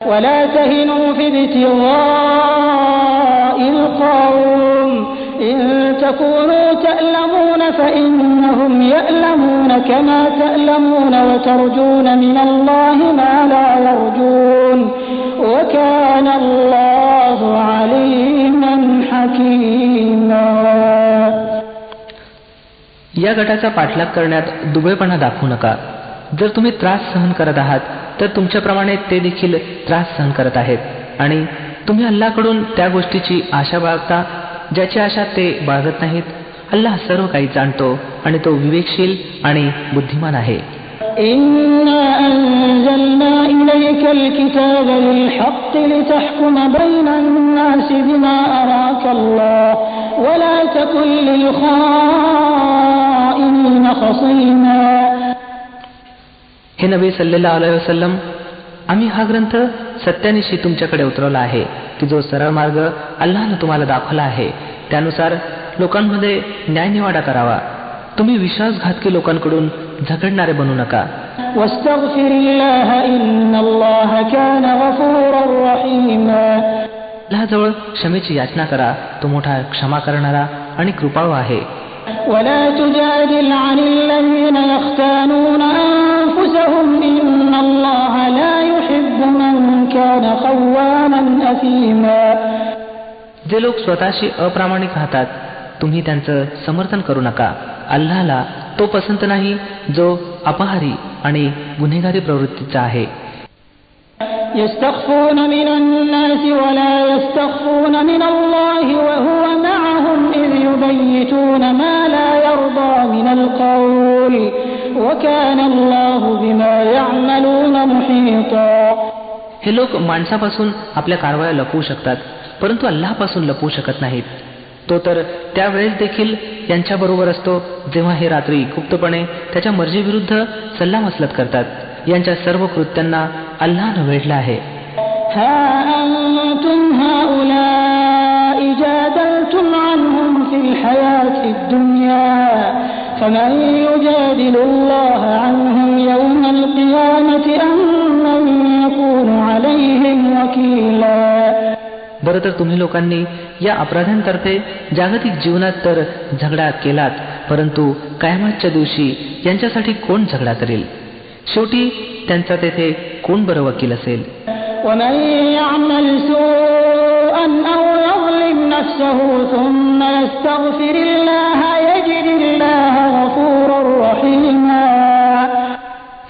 ولا تهنوا في ابتغاء القوم إن تكونوا تألمون فإنهم يألمون كما تألمون وترجون من الله ما لا يرجون وكان الله عليما حكيما या गटाचा पाठलाग करण्यात दुबळेपणा दाखवू नका जर तुम्ही त्रास सहन करत आहात तर तुमच्याप्रमाणे ते देखील त्रास सहन करत आहेत. आणि तुम्ही अल्लाकडून त्या गोष्टीची आशा बाळगता ज्याची आशा ते बाळगत नाहीत. अल्लाह सर्व काही जाणतो आणि तो विवेकशील आणि बुद्धिमान आहे. हे नबी सल्लेला अलैहि वसलम आम्ही हा ग्रंथ सत्यानिशी तुमच्याकडे उतरवला आहे की जो सरळ मार्ग अल्लानं तुम्हाला दाखवला आहे. त्यानुसार लोकांमध्ये न्यायनिवाडा करावा. तुम्ही विश्वासघातकी लोकांकडून झगडणारे बनू नका. जवळ क्षमेची याचना करा. तो मोठा क्षमा करणारा आणि कृपाळू आहे. ولا تجادل عن الذين يختانون أنفسهم إن الله لا يحب من كان خوانا أثيما जे लोक स्वतःशी अप्रामाणिक राहतात तुम्ही त्यांचं समर्थन करू नका अल्लाला तो पसंत नाही जो अपहारी आणि गुन्हेगारी प्रवृत्तीचा आहे يستخفون من الناس ولا يستخفون من الله وهو معهم إذ يبيتون ما لا يرضى من القول وكان الله بما يعملون محيطا हे लोक माणसापासून आपल्या कारवाया लपवू शकतात परंतु अल्लापासून लपवू शकत नाहीत तो तर त्यावेळेस देखील यांच्याबरोबर असतो जेव्हा हे रात्री गुप्तपणे त्याच्या मर्जीविरुद्ध सल्लामसलत करतात यांच्या सर्व कृत्यांना अल्लानं वेढलं आहे ها أنتم هؤلاء جادلتم عنهم في الحياة الدنيا فمن يجادل الله عنهم يوم القيامة أم من يكون عليهم وكيلا बरं तर तुम्ही लोकांनी या अपराध्यांतर्फे जागतिक जीवनात तर झगडा केलात परंतु कायमातच्या दिवशी यांच्यासाठी कोण झगडा करेल शेवटी त्यांचा तेथे कोण बरं वकील असेल?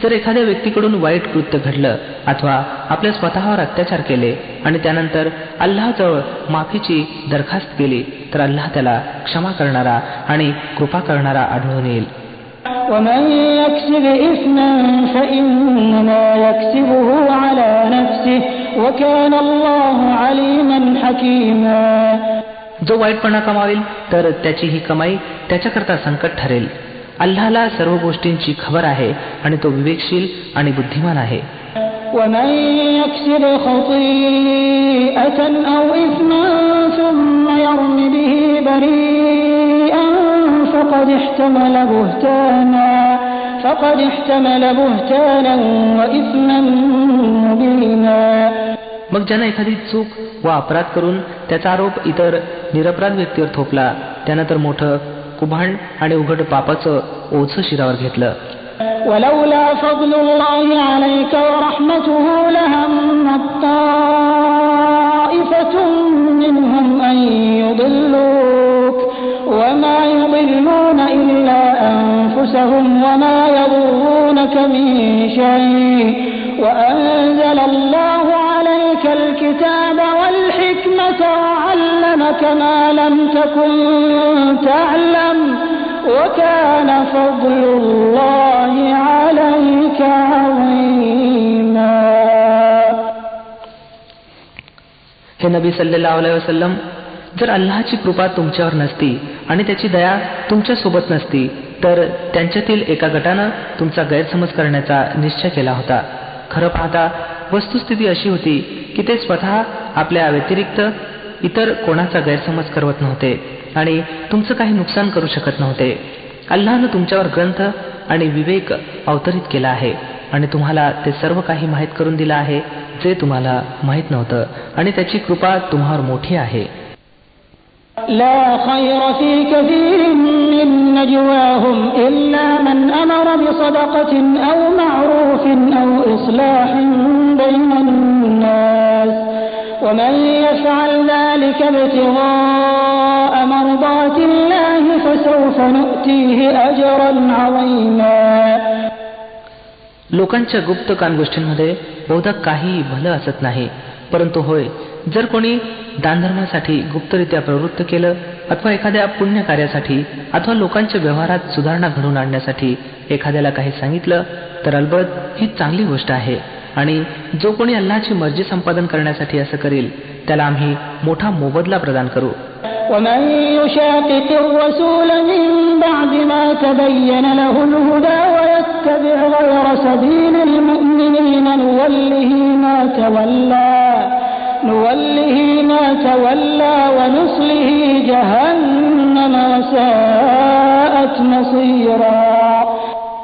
जर एखाद्या व्यक्तीकडून वाईट कृत्य घडलं अथवा आपल्या स्वतःवर अत्याचार केले आणि त्यानंतर अल्लाजवळ माफीची दरखास्त केली तर अल्लाह त्याला क्षमा करणारा आणि कृपा करणारा आढळून येईल. ومن يكسب إثما فإنما يكسبه على نفسه وكان الله عليما حكيما जो वाईटपणा कमावेल तर त्याची ही कमाई त्याच्याकरता संकट ठरेल अल्लाला सर्व गोष्टींची खबर आहे आणि तो विवेकशील आणि बुद्धिमान आहे ومن يكسب خطيئة أو إثما ثم يرم به بريئا فقد احتمل بهتانا فقد احتمل بهتانا وإثما مبينا मग ज्यानं एखादी चूक व अपराध करून त्याचा आरोप इतर निरपराध व्यक्तीवर थोपला त्यानं तर मोठं कुभांड आणि उघड पापाचं ओझं शिरावर घेतलं ولولا فضل الله عليك ورحمته لهمت طائفة منهم أن يضلوك وما يضلون إلا أنفسهم وما يضرونك من شيء وأنزل الله عليك الكتاب والحكمة وعلمك ما لم تكن تعلم وكان فضل الله عليك عظيما हे नबी सल्लेला वसल्लम जर अल्लाची कृपा तुमच्यावर नसती आणि त्याची दया तुमच्यासोबत नसती तर त्यांच्यातील एका गटानं तुमचा गैरसमज करण्याचा निश्चय केला होता. खरं पाहता वस्तुस्थिती अशी होती की ते स्वतः आपल्या व्यतिरिक्त इतर कोणाचा गैरसमज करवत नव्हते आणि तुमचं काही नुकसान करू शकत नव्हते. अल्लानं तुमच्यावर ग्रंथ आणि विवेक अवतरित केला आहे आणि तुम्हाला ते सर्व काही माहीत करून दिलं आहे जे तुम्हाला माहीत नव्हतं आणि त्याची कृपा तुम्हावर मोठी आहे. لا خير في كثير من نجواهم إلا من أمر بصدقة أو معروف أو إصلاح بين الناس ومن يفعل ذلك ابتغاء مرضات الله فسوف نؤتيه أجرا عظيما लोकांच्या गुप्त गोष्टींमध्ये बहुधा काही भलं असत नाही परंतु होय जर कोणी दानधर्मासाठी गुप्तरित्या प्रवृत्त केलं अथवा एखाद्या पुण्य कार्यासाठी अथवा लोकांच्या व्यवहारात सुधारणा घडवून आणण्यासाठी एखाद्याला काही सांगितलं तर अलबत ही चांगली गोष्ट आहे. आणि जो कोणी अल्लाची मर्जी संपादन करण्यासाठी असं करेल त्याला आम्ही मोठा मोबदला प्रदान करू. ومن يشاقق الرسول من بعد ما تبين له الهدى ويتبع غير سبيل المؤمنين نوله ما تولى نوله ما تولى ونصله جهنم وساءت مصيرا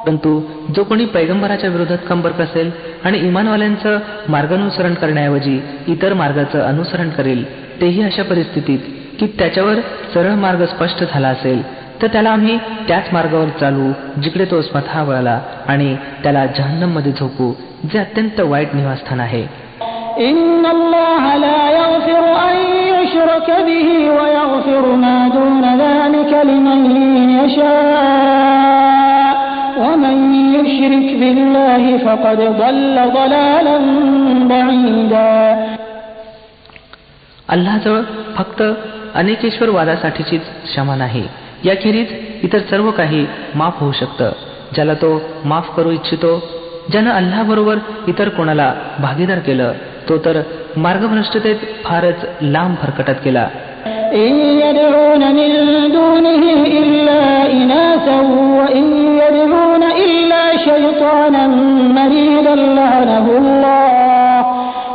परंतु जो कोणी पैगंबराच्या विरोधात कंबर कसेल आणि इमानवाल्यांचं मार्गानुसरण करण्याऐवजी इतर मार्गाचं अनुसरण करेल तेही अशा परिस्थितीत की त्याच्यावर सरळ मार्ग स्पष्ट झाला असेल तर त्याला आम्ही त्याच मार्गावर चालू जिकडे तो स्वतः वळला आणि त्याला जहन्नम मध्ये झोपू जे अत्यंत वाईट निवासस्थान आहे إن الله لا يغفر أن يشرك به ويغفر ما دون ذلك لمن يشاء ومن يشرك بالله فقد ضل ضلالا بعيدا अल्लाजवळ फक्त अनेकेश्वर वादासाठीचीच क्षमा नाही. याखेरीज इतर सर्व काही माफ होऊ शकतं. ज्याला तो माफ करू इच्छितो ज्यानं अल्लाबरोबर इतर कोणाला भागीदार केलं तो तर मार्गभ्रष्टतेत फारच लांब फरकटत गेला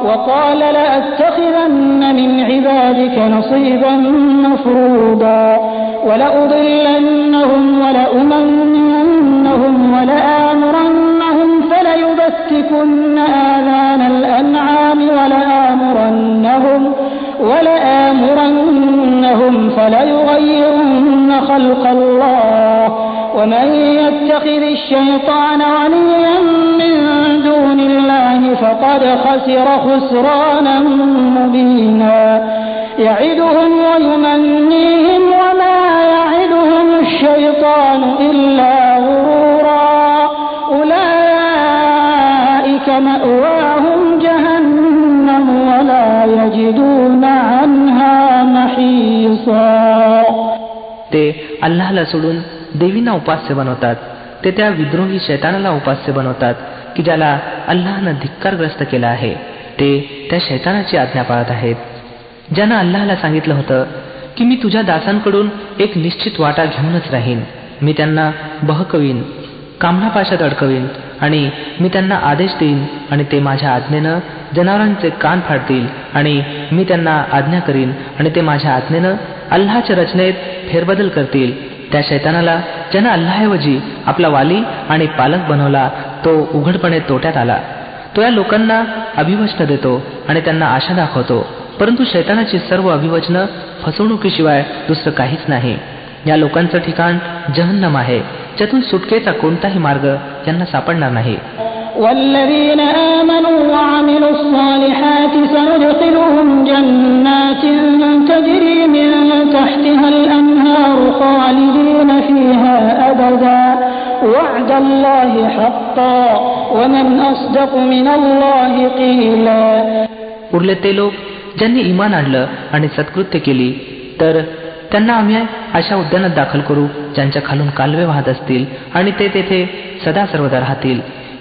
وقال لأتخذن من عبادك نصيبا مفروضا ولأضلنهم ولأمنينهم ولآمرنهم فليبتكن آذان الأنعام ولآمرنهم ولآمرنهم فليغيرن خلق الله ومن يتخذ الشيطان وليا من دون الله فقد خسر خسرانا مبينا يعدهم ويمنيهم وما يعدهم الشيطان إلا غرورا أولئك مأواهم جهنم ولا يجدون عنها محيصا ते अल्लाहला सोडून देवींना उपास्य बनवतात ते त्या विद्रोही शैतानाला उपास्य बनवतात की ज्याला अल्लाहनं धिक्कारग्रस्त केला आहे ते त्या शैतानाची आज्ञा पाळत आहेत. ज्यानं अल्लाहला सांगितलं होतं की मी तुझ्या दासांकडून एक निश्चित वाटा घेऊनच राहीन मी त्यांना बहकवीन कामनापाशात अडकवीन आणि मी त्यांना आदेश देईन आणि ते माझ्या आज्ञेनं जनावरांचे कान फाडतील आणि मी त्यांना आज्ञा करीन आणि ते माझ्या आज्ञेनं अल्लाच्या रचनेत फेरबदल करतील. त्या शैतानाला ज्यानं अल्लाऐवजी आपला वाली आणि पालक बनवला तो उघडपणे तोट्यात आला तो या लोकांना अभिवचन देतो आणि त्यांना आशा दाखवतो परंतु शैतानाची सर्व अभिवचनं फसवणुकीशिवाय दुसरं काहीच नाही या लोकांचं ठिकाण जहन्नम आहे ज्यातून सुटकेचा कोणताही मार्ग त्यांना सापडणार नाही والذين آمنوا وعملوا الصالحات سندخلهم جنات تجري من تحتها الأنهار خالدين فيها أبدا وعد الله حقا ومن أصدق من الله قيلا उरले ते लोक ज्यांनी इमान आणलं आणि सत्कृत्य केली तर त्यांना आम्ही अशा उद्यानात दाखल करू ज्यांच्या खालून कालवे वाहत असतील आणि ते तेथे सदा सर्वदा राहतील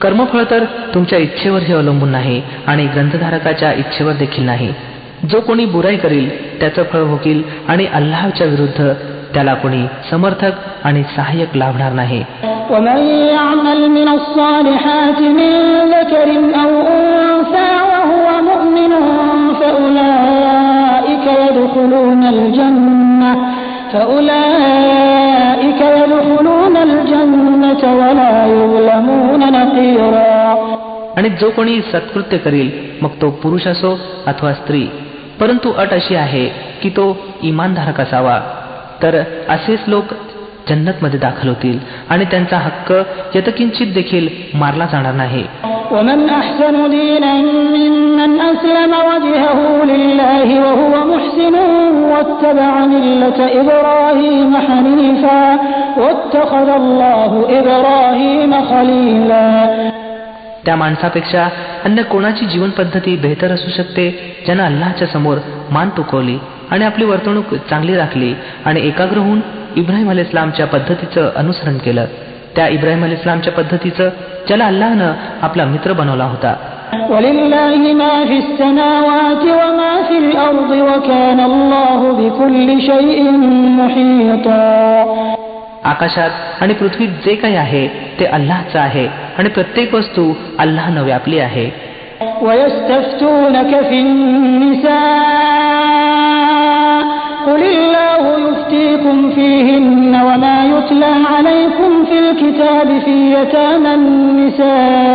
कर्मफळ तर तुमच्या इच्छेवरही अवलंबून नाही आणि ग्रंथधारकाच्या इच्छेवर देखील नाही. जो कोणी बुराई करील त्याचं फळ भोगील आणि अल्लाहच्या विरुद्ध त्याला कोणी समर्थक आणि सहाय्यक लाभणार नाही. आणि जो कोणी सत्कृत्य करील मग तो पुरुष असो अथवा स्त्री परंतु अट अशी आहे की तो इमानधारक असावा. तर असेच लोक जन्नत मध्ये दाखल होतील आणि त्यांचा हक्क यतकिंचित देखील मारला जाणार नाही. ومن أحسن دينا ممن أسلم وجهه لله وهو محسن واتبع ملة إبراهيم حنيفا واتخذ الله إبراهيم خليلا त्या माणसापेक्षा अन्य कोणाची जीवन पद्धती बेहतर असू शकते ज्यानं अल्लाच्या समोर मान तुकवली आणि आपली वर्तणूक चांगली राखली आणि एकाग्र होऊन इब्राहिम अल इस्लामच्या पद्धतीचं अनुसरण केलं त्या इब्राहिम अल इस्लामच्या पद्धतीचं ज्याला अल्लाहनं आपला मित्र बनवला होता आकाशात आणि पृथ्वीत जे काही आहे ते अल्लाहचं आहे आणि प्रत्येक वस्तू अल्लाहनं व्यापली आहे قل الله يفتيكم فيهن وما يتلى عليكم في الكتاب في يتامى النساء اللاتي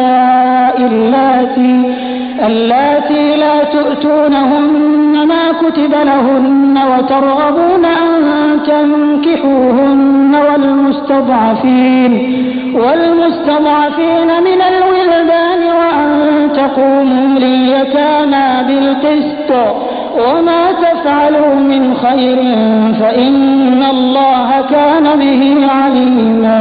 اللاتي لا تؤتونهن ما كتب لهن وترغبون أن تنكحوهن والمستضعفين والمستضعفين من الولدان وأن تقوموا لليتامى بالقسط وما تفعلوا من خير فإن الله كان به عليما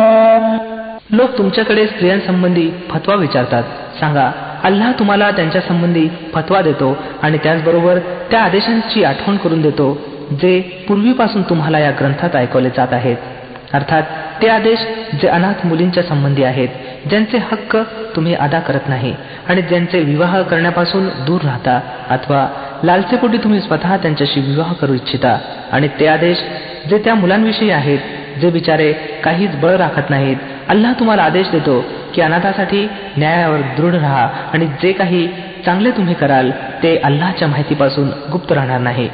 लोक तुमच्याकडे स्त्रियांसंबंधी फतवा विचारतात सांगा अल्लाह तुम्हाला त्यांच्या संबंधी फतवा देतो आणि त्याचबरोबर त्या आदेशांची आठवण करून देतो जे पूर्वीपासून तुम्हाला या ग्रंथात ऐकवले जात आहेत. अर्थात ते आदेश जे अनाथ मुलींच्या संबंधी आहेत ज्यांचे हक्क तुम्ही अदा करत नाही आणि ज्यांचे विवाह करण्यापासून दूर राहता अथवा लालसेपोटी तुम्ही स्वतः त्यांच्याशी विवाह करू इच्छिता आणि ते आदेश जे त्या मुलांविषयी आहेत जे बिचारे काहीच बळ राखत नाहीत अल्लाह तुम्हाला आदेश देतो की अनाथासाठी न्यायावर दृढ राहा आणि जे काही चांगले तुम्ही कराल ते अल्लाच्या माहितीपासून गुप्त राहणार नाही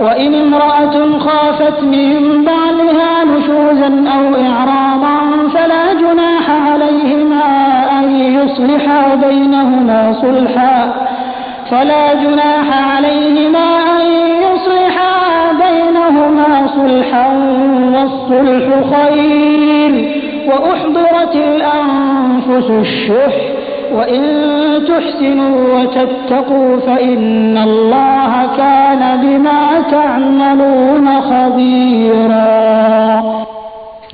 وإن امرأة خافت من بعلها نشوزا أو إعراضا فلا جناح عليهما أن يصلحا بينهما صلحا فلا جناح عليهما أن يصلحا بينهما صلحا والصلح خير وأحضرت الأنفس الشح وإن تحسنوا وتتقوا فإن الله كان بما تعملون خبيرا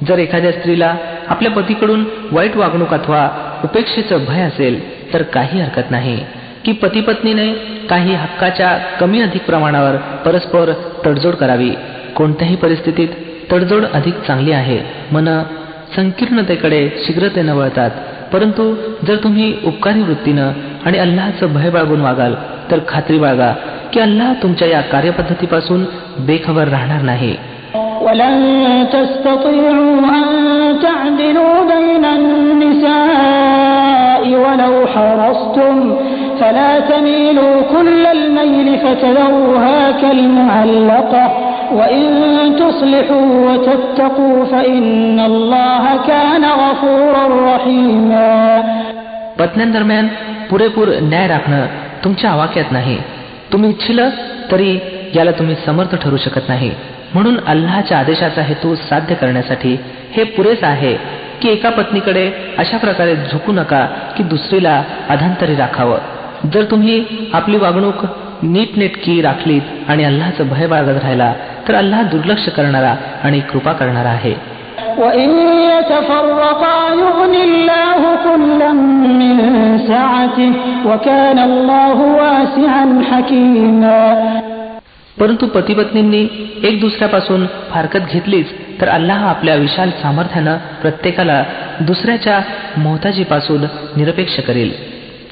जर एखाद्या स्त्रीला आपल्या पतीकडून वाईट वागणूक अथवा उपेक्षेचं भय असेल तर काही हरकत नाही की पती पत्नीने काही हक्काच्या कमी अधिक प्रमाणावर परस्पर तडजोड करावी कोणत्याही परिस्थितीत तडजोड अधिक चांगली आहे मन संकीर्णतेकडे शीघ्रतेनं वळतात परंतु जर तुम्ही उपकारी वृत्तीनं आणि अल्लाचं भय बाळगून वागाल तर खात्री बाळगा की अल्लाह तुमच्या या कार्यपद्धतीपासून बेखबर राहणार नाही ولن تستطيعوا أن تعدلوا بين النساء ولو حرصتم فلا تميلوا كل الميل فتذروها كالمعلقة وإن تصلحوا وتتقوا فإن الله كان غفورا رحيما पत्न्यांदरम्यान पुरेपूर न्याय राखणं तुमच्या आवाक्यात नाही तुम्ही इच्छिल तरी याला तुम्ही समर्थ ठरू शकत नाही म्हणून अल्लाच्या आदेशाचा हेतू साध्य करण्यासाठी हे पुरेस आहे की एका पत्नीकडे अशा प्रकारे झुकू नका की दुसरीला अधांतरी राखावं जर तुम्ही आपली वागणूक नीटनेटकी राखलीत आणि अल्लाचं भय बाळगत राहिला तर अल्लाह दुर्लक्ष करणारा आणि कृपा करणारा आहे. परंतु पतीपत्नींनी एक दुसऱ्यापासून फारकत घेतलीच तर अल्लाह आपल्या विशाल सामर्थ्यानं प्रत्येकाला दुसऱ्याच्या मोहताजीपासून निरपेक्ष करेल.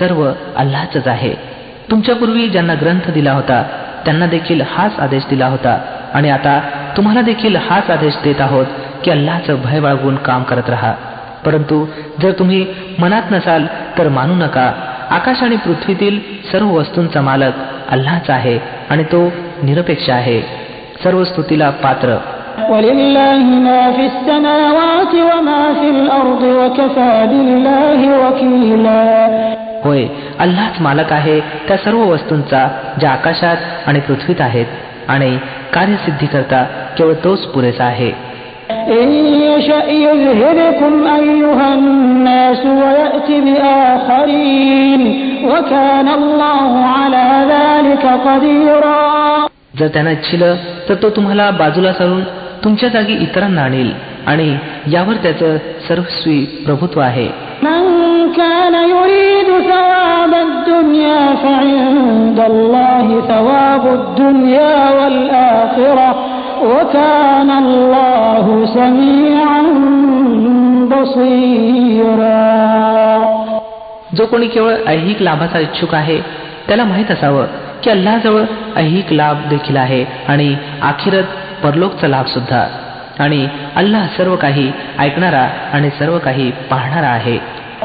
सर्व अल्लाचच आहे. तुमच्यापूर्वी ज्यांना ग्रंथ दिला होता त्यांना देखील हाच आदेश दिला होता. आणि आता तुम्हाला देखील हाच आदेश देत आहोत की अल्लाचं भय बाळगून काम करत राहा. परंतु जर तुम्ही मनात नसाल तर मानू नका. आकाश आणि पृथ्वीतील सर्व वस्तूंचा मालक अल्लाच आहे आणि तो निरपेक्ष आहे. सर्व स्तुतीला पात्र. होय अल्लाच मालक आहे त्या सर्व वस्तूंचा ज्या आकाशात आणि पृथ्वीत आहेत आणि कार्यसिद्धीकरता केवळ तोच पुरेसा आहे. जर त्यानं इच्छिल तर तो तुम्हाला बाजूला सरून तुमच्या जागी इतरांना आणील आणि यावर त्याचं सर्वस्वी प्रभुत्व आहे. كان يريد ثواب الدنيا فعند الله ثواب الدنيا والآخرة وكان الله سميعا بصيرا जो कोणी केवळ ऐहिक लाभाचा इच्छुक आहे त्याला माहीत असावं की अल्लाजवळ ऐहिक लाभ देखील आहे आणि आखिरत परलोकचा लाभ सुद्धा आणि अल्लाह सर्व काही ऐकणारा आणि सर्व काही पाहणारा आहे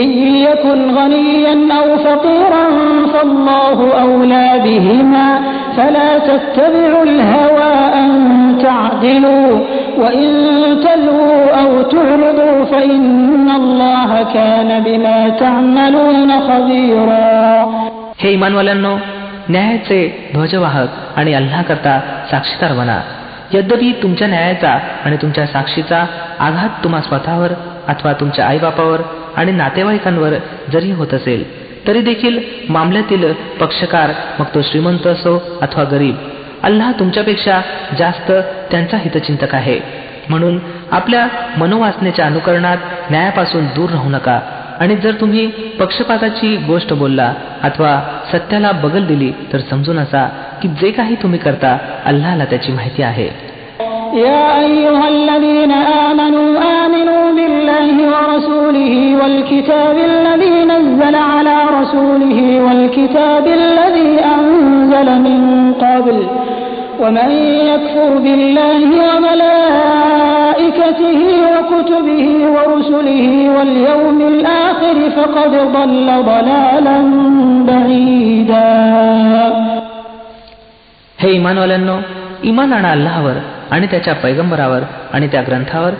إن يكن غنيا أو فقيرا فالله أولى بهما فلا تتبعوا الهوى أن تعدلوا وإن تلووا أو تعرضوا فإن الله كان بما تعملون خبيرا हे इमानवाल्यांनो न्यायाचे ध्वजवाहक आणि अल्लाह करता साक्षीदार बना यद्यपि तुमच्या न्यायाचा आणि तुमच्या साक्षीचा आघात तुम्हा स्वतःवर अथवा तुमच्या आईबापावर आणि नातेवाईकांवर जरी होत असेल तरी देखील मामल्यातील पक्षकार मग तो श्रीमंत असो अथवा गरीब अल्लाह तुमच्यापेक्षा जास्त त्यांचा हितचिंतक आहे. म्हणून आपल्या मनोवासनेच्या अनुकरणात न्यायापासून दूर राहू नका आणि जर तुम्ही पक्षपाताची गोष्ट बोलला अथवा सत्याला बगल दिली तर समजून असा की जे काही तुम्ही करता अल्लाहला त्याची माहिती आहे. يا أيها الذين آمنوا آمنوا بالله ورسوله والكتاب الذي نزل على رسوله والكتاب الذي أنزل من قبل ومن يكفر بالله وملائكته وكتبه ورسله واليوم الآخر فقد ضل ضلالا بعيدا हे इमानवाल्यांनो इमान आणा अल्लाहवर आणि त्याच्या पैगंबरावर आणि त्या ग्रंथावर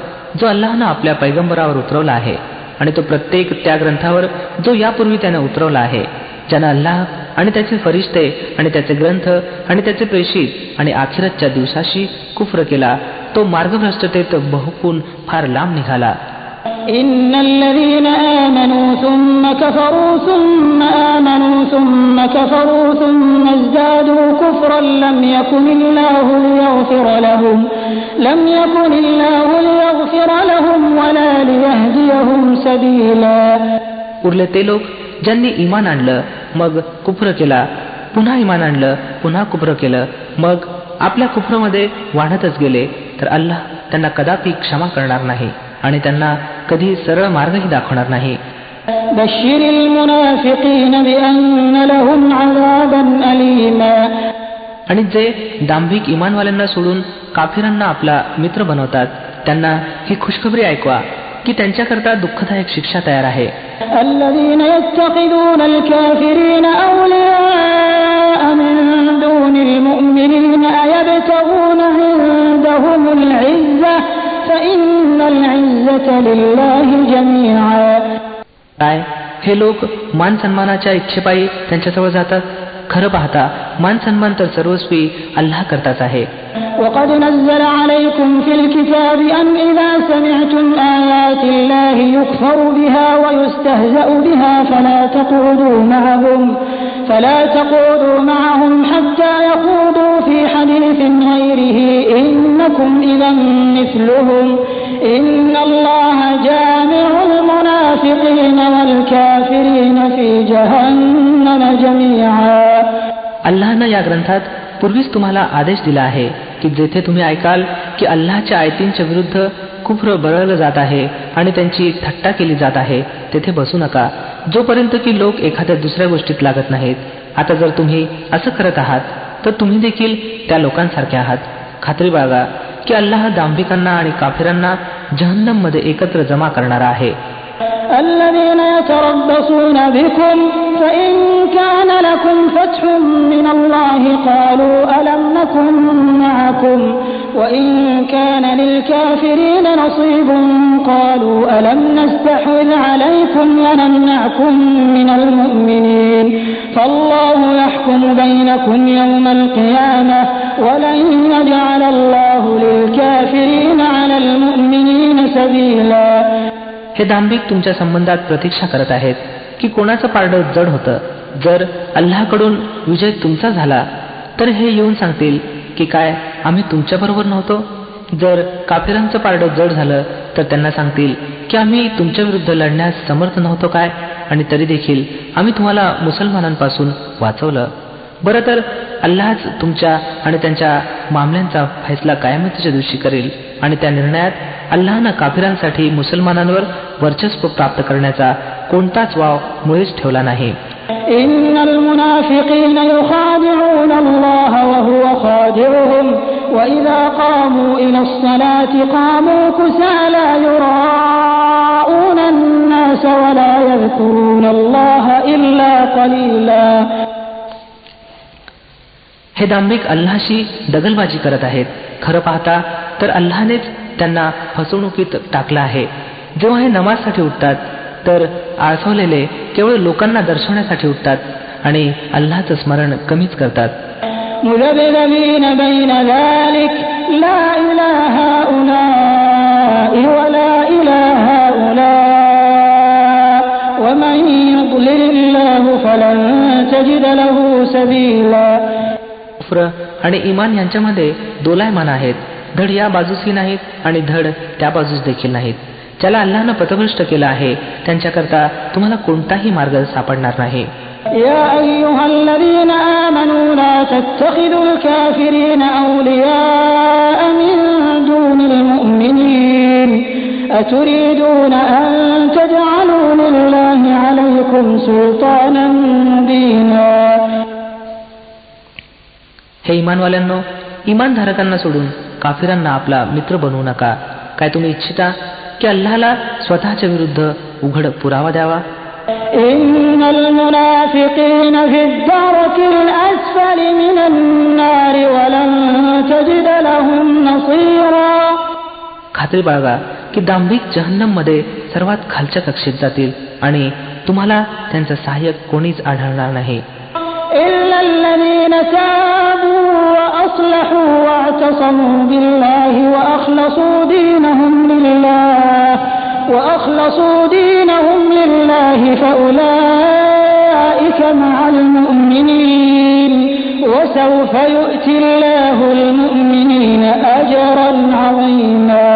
जो अल्लाहनं आपल्या पैगंबरावर उतरवला आहे आणि तो प्रत्येक त्या ग्रंथावर जो यापूर्वी त्याने उतरवला आहे ज्यानं अल्लाह आणि त्याचे फरिश्ते आणि त्याचे ग्रंथ आणि त्याचे प्रेषित आणि आखिरतच्या दिवसाशी कुफ्र केला तो मार्गभ्रष्टतेत बहुकून फार लांब निघाला إن الذين آمنوا ثم كفروا ثم آمنوا ثم كفروا ثم ازدادوا كفرا لم يكن الله ليغفر لهم لم يكن الله ليغفر لهم ولا ليهديهم سبيلا उरले ते लोक ज्यांनी इमान आणलं मग कुफ्र केला पुन्हा इमान आणलं पुन्हा कुफ्र केलं मग आपल्या कुफ्रमध्ये वाढतच गेले तर अल्लाह त्यांना कदापि क्षमा करणार नाही आणि त्यांना कधी सरळ मार्गही दाखवणार नाही بشر المنافقين بأن لهم عذابا أليما आणि जे दांभिक इमानवाल्यांना सोडून काफिरांना आपला मित्र बनवतात त्यांना ही खुशखबरी ऐकवा की त्यांच्याकरता दुःखदायक शिक्षा तयार आहे. काय? हे लोक मान सन्मानाच्या इच्छेपायी त्यांच्याजवळ जातात? खरं पाहता मान सन्मान तर सर्वस्वी अल्लाह करताच आहे وقد نزل عليكم في الكتاب أن إذا سمعتم آيات الله يكفر بها ويستهزأ بها فلا تقعدوا معهم فلا تقعدوا معهم حتى يخوضوا في حديث غيره إنكم إذا مثلهم إن الله جامع المنافقين والكافرين في جهنم جميعا अल्लानं या ग्रंथात पूर्वीच तुम्हाला आदेश दिला आहे की जेथे तुम्ही ऐकाल की अल्लाच्या आयतींच्या विरुद्ध कुफ्र बळवलं जात आहे आणि त्यांची थट्टा केली जात आहे तेथे बसू नका जोपर्यंत की लोक एखाद्या दुसऱ्या गोष्टीत लागत नाहीत आता जर तुम्ही असं करत आहात तर तुम्ही देखील त्या लोकांसारखे आहात खात्री बाळगा की अल्लाह दांभिकांना आणि काफिरांना जहन्नम मध्ये एकत्र जमा करणारा आहे الذين يتربصون بكم فإن كان لكم فتح من الله قالوا ألم نكن معكم وإن كان للكافرين نصيب قالوا ألم نستحوذ عليكم ونمنعكم من المؤمنين فالله يحكم بينكم يوم القيامة ولن يجعل الله للكافرين على المؤمنين سبيلا हे दांभिक तुमच्या संबंधात प्रतीक्षा करत आहेत की कोणाचं पारडं जड होतं जर अल्लाकडून विजय तुमचा झाला तर हे येऊन सांगतील की काय आम्ही तुमच्याबरोबर नव्हतो जर काफिरांचं पारडं जड झालं तर त्यांना सांगतील की आम्ही तुमच्या विरुद्ध लढण्यास समर्थ नव्हतो काय आणि तरी देखील आम्ही तुम्हाला मुसलमानांपासून वाचवलं बरं तर अल्लाच तुमच्या आणि त्यांच्या मामल्यांचा फैसला कायमतीच्या दिवशी करेल आणि त्या निर्णयात अल्लानं काफिरांसाठी मुसलमानांवर वर्चस्व प्राप्त करण्याचा कोणताच वाव मुळीच ठेवला नाही إن المنافقين يخادعون الله وهو خادعهم وإذا قاموا إلى الصلاة قاموا كسالى يراءون الناس ولا يذكرون الله إلا قليلا हे दांभिक अल्लाशी दगलबाजी करत आहेत खरं पाहता तर अल्लानेच त्यांना फसवणुकीत टाकलं आहे जेव्हा हे नमाजसाठी उठतात तर आळसवलेले केवळ लोकांना दर्शवण्यासाठी उठतात आणि अल्लाचं स्मरण कमीच करतात مذبذبين بين ذلك لا إلى هؤلاء ولا إلى هؤلاء ومن يضلل الله فلن تجد له سبيلا कुफ्र आणि इमान यांच्यामध्ये दोलायमान आहेत धड या बाजूसही नाहीत आणि धड त्या बाजूस देखील नाहीत ज्याला अल्लानं पथभ्रष्ट केलं आहे त्यांच्याकरता तुम्हाला कोणताही मार्ग सापडणार नाही يا أيها الذين آمنوا لا تتخذوا الكافرين أولياء من دون المؤمنين أتريدون أن تجعلوا لله عليكم سلطانا مبينا हे इमानवाल्यांनो इमानधारकांना सोडून काफिरांना आपला मित्र बनवू नका काय तुम्ही इच्छिता की अल्लाला स्वतःच्या विरुद्ध उघड पुरावा द्यावा إن المنافقين في الدرك الأسفل من النار ولن تجد لهم نصيرا खात्री बाळगा की दांभिक जहन्नम मध्ये सर्वात खालच्या कक्षेत जातील आणि तुम्हाला त्यांचं सहाय्यक कोणीच आढळणार नाही إلا الذين تابوا وأصلحوا واعتصموا بالله وأخلصوا دينهم لله وأخلصوا دينهم لله فأولئك مع المؤمنين وسوف يؤتي الله المؤمنين أجرا عظيما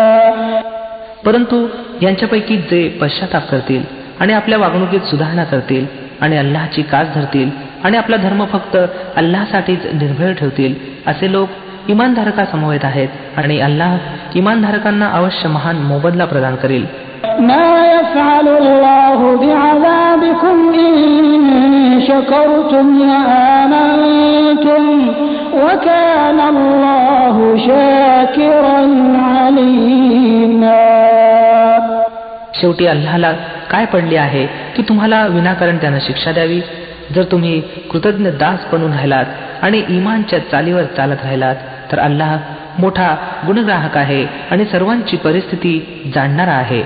परंतु यांच्यापैकी जे पश्चाताप करतील आणि आपल्या वागणुकीत सुधारणा करतील आणि अल्लाची कास धरतील आणि आपला धर्म फक्त अल्लाहसाठीच निर्भय ठेवतील असे लोक इमानधारकांसमवेत आहेत आणि अल्लाह इमानधारकांना अवश्य महान मोबदला प्रदान करील. शेवटी अल्लाहला काय पडले आहे की तुम्हाला विनाकारण त्यानं शिक्षा द्यावी? जर तुम्ही कृतज्ञ दास बनून राहिलात आणि इमानच्या चालीवर चालत राहिलात तर अल्लाह मोठा गुणग्राहक आहे आणि सर्वांची परिस्थिती जाणणारा आहे.